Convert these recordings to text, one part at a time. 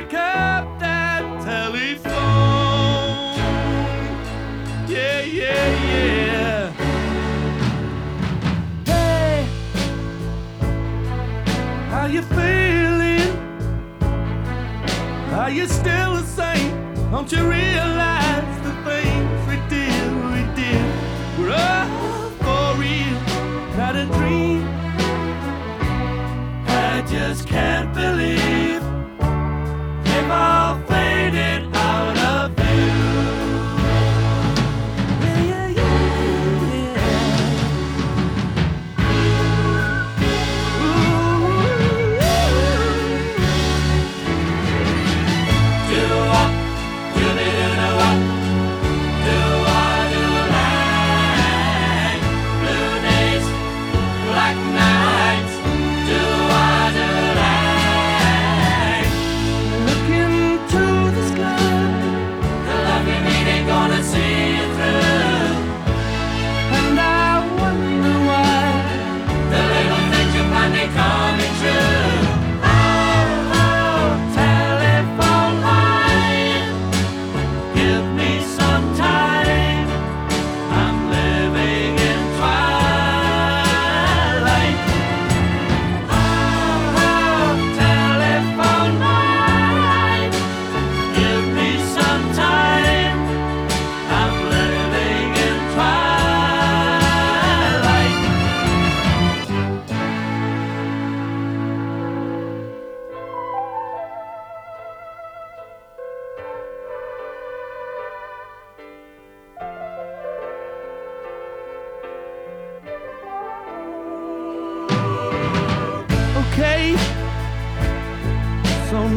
Pick up that telephone. Yeah, yeah, yeah. Hey, how you feeling? Are you still the same? Don't you realize the things we did, we did? We're all for real, not a dream. I just can't believe.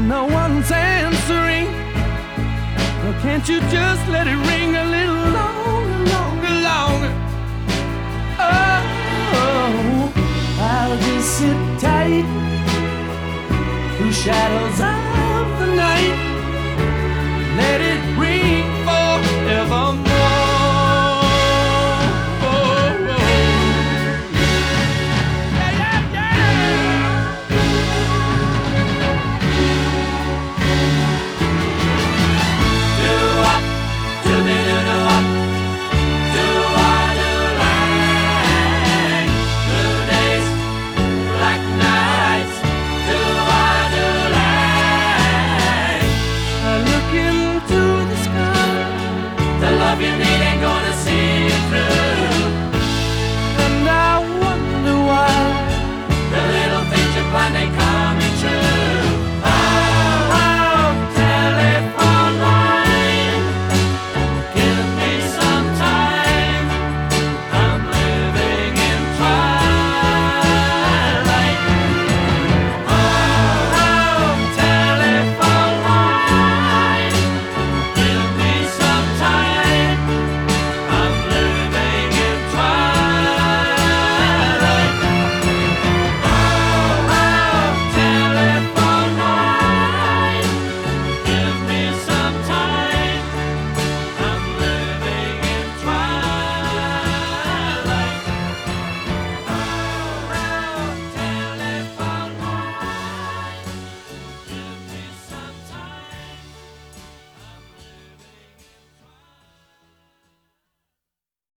no one's answering. Well, can't you just let it ring a little longer, longer, longer? Oh, I'll just sit tight. through shadows I